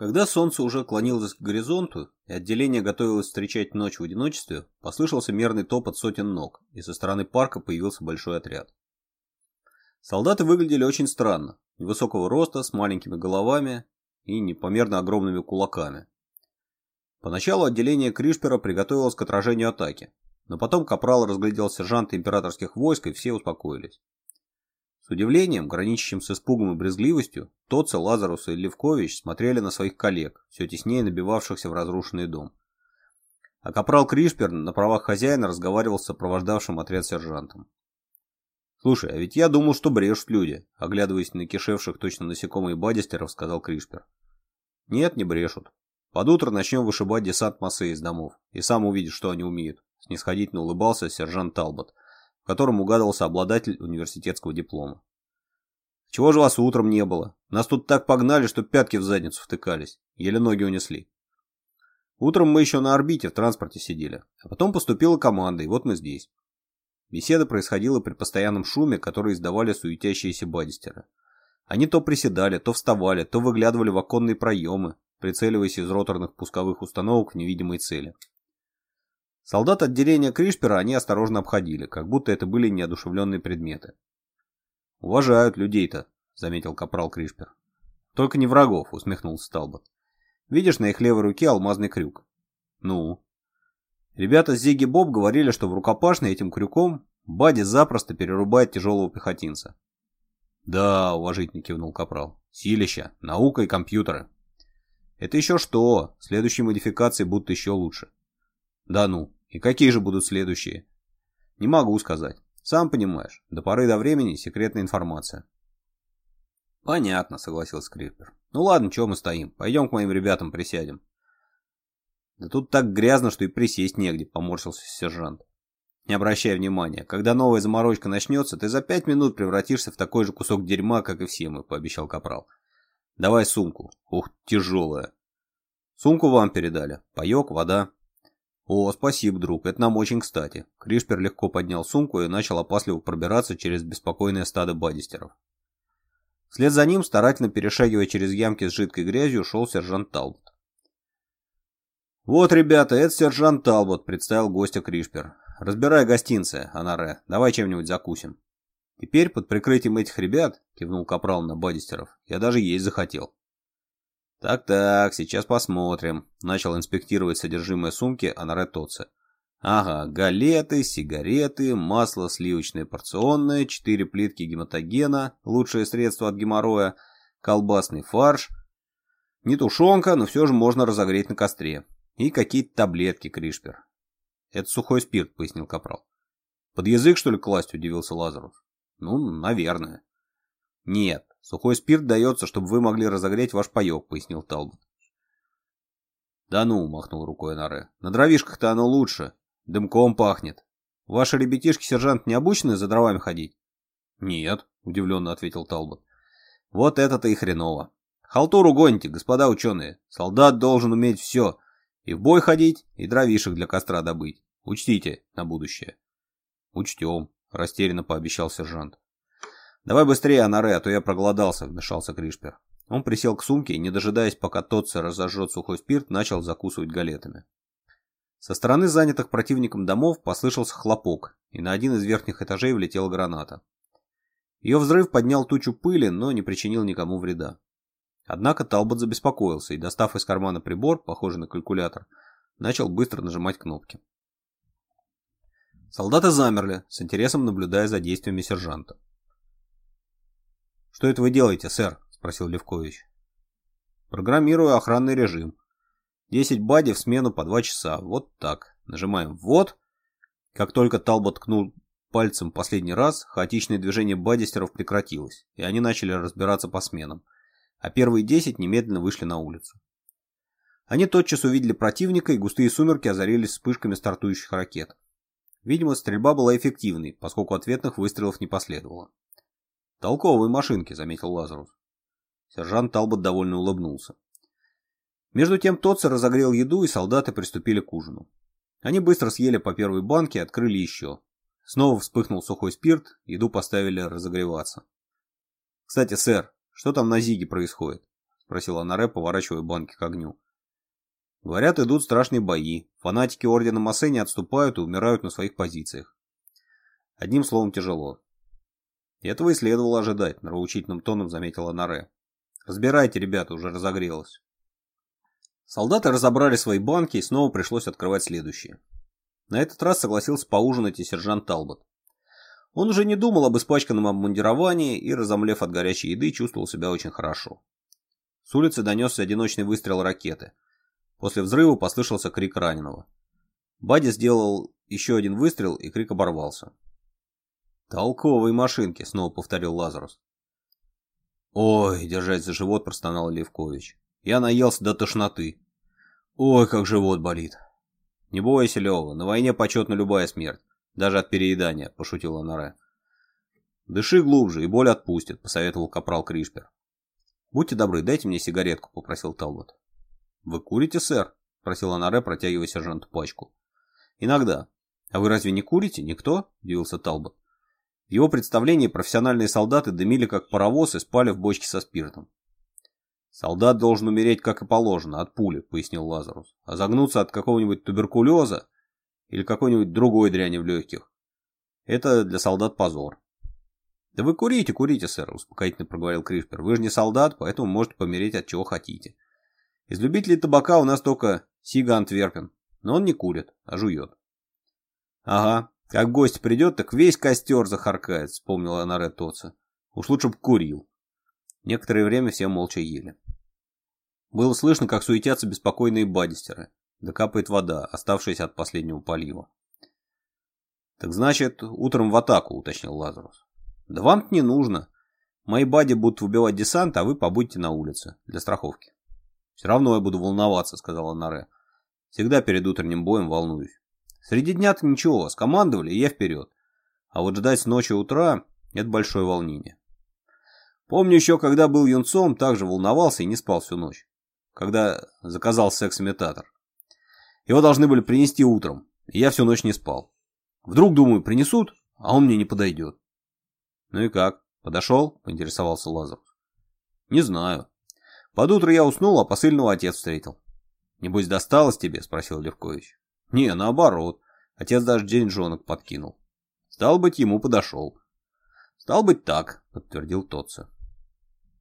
Когда солнце уже клонилось к горизонту, и отделение готовилось встречать ночь в одиночестве, послышался мерный топот сотен ног, и со стороны парка появился большой отряд. Солдаты выглядели очень странно, невысокого роста, с маленькими головами и непомерно огромными кулаками. Поначалу отделение Кришпера приготовилось к отражению атаки, но потом Капрал разглядел сержанта императорских войск, и все успокоились. С удивлением, граничащим с испугом и брезгливостью, Тоца, Лазарус и Левкович смотрели на своих коллег, все теснее набивавшихся в разрушенный дом. А капрал Кришпер на правах хозяина разговаривал с сопровождавшим отряд сержантом. «Слушай, а ведь я думал, что брешут люди», — оглядываясь на кишевших точно насекомые бадистеров, сказал Кришпер. «Нет, не брешут. Под утро начнем вышибать десант массы из домов, и сам увидишь, что они умеют», — снисходительно улыбался сержант Талбот, которым угадывался обладатель университетского диплома. «Чего же вас утром не было? Нас тут так погнали, что пятки в задницу втыкались. Еле ноги унесли». Утром мы еще на орбите в транспорте сидели, а потом поступила команда, и вот мы здесь. Беседа происходила при постоянном шуме, который издавали суетящиеся бадистеры. Они то приседали, то вставали, то выглядывали в оконные проемы, прицеливаясь из роторных пусковых установок в невидимой цели, Солдат отделения Кришпера они осторожно обходили, как будто это были неодушевленные предметы. «Уважают людей-то», — заметил капрал Кришпер. «Только не врагов», — усмехнулся Сталбот. «Видишь на их левой руке алмазный крюк?» «Ну?» Ребята Зиги Боб говорили, что в рукопашной этим крюком Бадди запросто перерубает тяжелого пехотинца. «Да», — уважительно кивнул Капрал. «Силища, наука и компьютеры». «Это еще что? Следующие модификации будут еще лучше». Да ну, и какие же будут следующие? Не могу сказать. Сам понимаешь, до поры до времени секретная информация. Понятно, согласился Скрипер. Ну ладно, чего мы стоим, пойдем к моим ребятам присядем. Да тут так грязно, что и присесть негде, поморщился сержант. Не обращай внимания, когда новая заморочка начнется, ты за пять минут превратишься в такой же кусок дерьма, как и все мы, пообещал Капрал. Давай сумку. Ух, тяжелая. Сумку вам передали. Паек, вода. «О, спасибо, друг, это нам очень кстати». Кришпер легко поднял сумку и начал опасливо пробираться через беспокойное стадо бадистеров. Вслед за ним, старательно перешагивая через ямки с жидкой грязью, шел сержант Талбот. «Вот, ребята, это сержант Талбот», — представил гостя Кришпер. «Разбирай гостинцы, Анаре, давай чем-нибудь закусим». «Теперь, под прикрытием этих ребят», — кивнул Капрал на Бадистеров, — «я даже есть захотел». «Так-так, сейчас посмотрим», — начал инспектировать содержимое сумки Анаретоце. «Ага, галеты, сигареты, масло сливочное порционное, четыре плитки гематогена, лучшее средство от геморроя, колбасный фарш, не тушенка, но все же можно разогреть на костре, и какие-то таблетки, Кришпер». «Это сухой спирт», — пояснил Капрал. «Под язык, что ли, класть?» — удивился Лазарус. «Ну, наверное». «Нет, Сухой спирт дается, чтобы вы могли разогреть ваш паек», — пояснил Талбот. «Да ну», — махнул рукой Наре. «На дровишках-то оно лучше. Дымком пахнет. Ваши ребятишки, сержант, не обучены за дровами ходить?» «Нет», — удивленно ответил Талбот. «Вот это-то и хреново. Халтуру гоните, господа ученые. Солдат должен уметь все. И в бой ходить, и дровишек для костра добыть. Учтите на будущее». «Учтем», — растерянно пообещал сержант. «Давай быстрее, Анаре, а то я проголодался», — вмешался Кришпер. Он присел к сумке и, не дожидаясь, пока Тотце разожжет сухой спирт, начал закусывать галетами. Со стороны занятых противником домов послышался хлопок, и на один из верхних этажей влетела граната. Ее взрыв поднял тучу пыли, но не причинил никому вреда. Однако Талбот забеспокоился и, достав из кармана прибор, похожий на калькулятор, начал быстро нажимать кнопки. Солдаты замерли, с интересом наблюдая за действиями сержанта. «Что это вы делаете, сэр?» – спросил Левкович. «Программирую охранный режим. 10 бади в смену по два часа. Вот так. Нажимаем «Вот». Как только Талбот ткнул пальцем последний раз, хаотичное движение бадистеров прекратилось, и они начали разбираться по сменам, а первые 10 немедленно вышли на улицу. Они тотчас увидели противника, и густые сумерки озарились вспышками стартующих ракет. Видимо, стрельба была эффективной, поскольку ответных выстрелов не последовало. «Толковые машинки», — заметил Лазарус. Сержант Талбот довольно улыбнулся. Между тем Тотце разогрел еду, и солдаты приступили к ужину. Они быстро съели по первой банке и открыли еще. Снова вспыхнул сухой спирт, еду поставили разогреваться. «Кстати, сэр, что там на Зиге происходит?» — спросила Анаре, поворачивая банки к огню. «Говорят, идут страшные бои. Фанатики Ордена Массе не отступают и умирают на своих позициях. Одним словом, тяжело. Этого и следовало ожидать, нравоучительным тоном заметила Наре. Разбирайте, ребята, уже разогрелось. Солдаты разобрали свои банки и снова пришлось открывать следующие. На этот раз согласился поужинать и сержант Талбот. Он уже не думал об испачканном обмундировании и, разомлев от горячей еды, чувствовал себя очень хорошо. С улицы донесся одиночный выстрел ракеты. После взрыва послышался крик раненого. Бадди сделал еще один выстрел, и крик оборвался. «Толковые машинки», — снова повторил Лазарус. «Ой», — держась за живот, простонал Левкович. «Я наелся до тошноты. Ой, как живот болит». «Не бойся, Лева, на войне почетна любая смерть, даже от переедания», — пошутил Анаре. «Дыши глубже, и боль отпустит», — посоветовал капрал Кришпер. «Будьте добры, дайте мне сигаретку», — попросил Талбот. «Вы курите, сэр?» — спросил Анаре, протягивая сержанту пачку. «Иногда. А вы разве не курите? Никто?» — удивился Талбот. В его представлении профессиональные солдаты дымили как паровоз и спали в бочке со спиртом. «Солдат должен умереть, как и положено, от пули», — пояснил Лазарус. «А загнуться от какого-нибудь туберкулеза или какой-нибудь другой дряни в легких — это для солдат позор». «Да вы курите, курите, сэр», — успокоительно проговорил Кришпер. «Вы же не солдат, поэтому можете помереть от чего хотите. Из любителей табака у нас только Сига Антверпен, но он не курит, а жует». «Ага, как гость придет, так весь костер захаркает, вспомнила она Ред Уж лучше б курил. Некоторое время все молча ели. Было слышно, как суетятся беспокойные бадистеры. Да капает вода, оставшаяся от последнего полива. «Так значит, утром в атаку», — уточнил Лазарус. «Да вам-то не нужно. Мои бади будут выбивать десант, а вы побудьте на улице. Для страховки». «Все равно я буду волноваться», — сказала Наре. «Всегда перед утренним боем волнуюсь». Среди дня-то ничего, скомандовали, и я вперед. А вот ждать с ночи утра — это большое волнение. Помню еще, когда был юнцом, также волновался и не спал всю ночь, когда заказал секс-имитатор. Его должны были принести утром, и я всю ночь не спал. Вдруг, думаю, принесут, а он мне не подойдет. Ну и как? Подошел? Поинтересовался Лазарев. Не знаю. Под утро я уснул, а посыльного отец встретил. Небось, досталось тебе? Спросил Левкович. Не, наоборот. Отец даже деньжонок подкинул. Стал быть, ему подошел. Стал быть, так, подтвердил Тотца.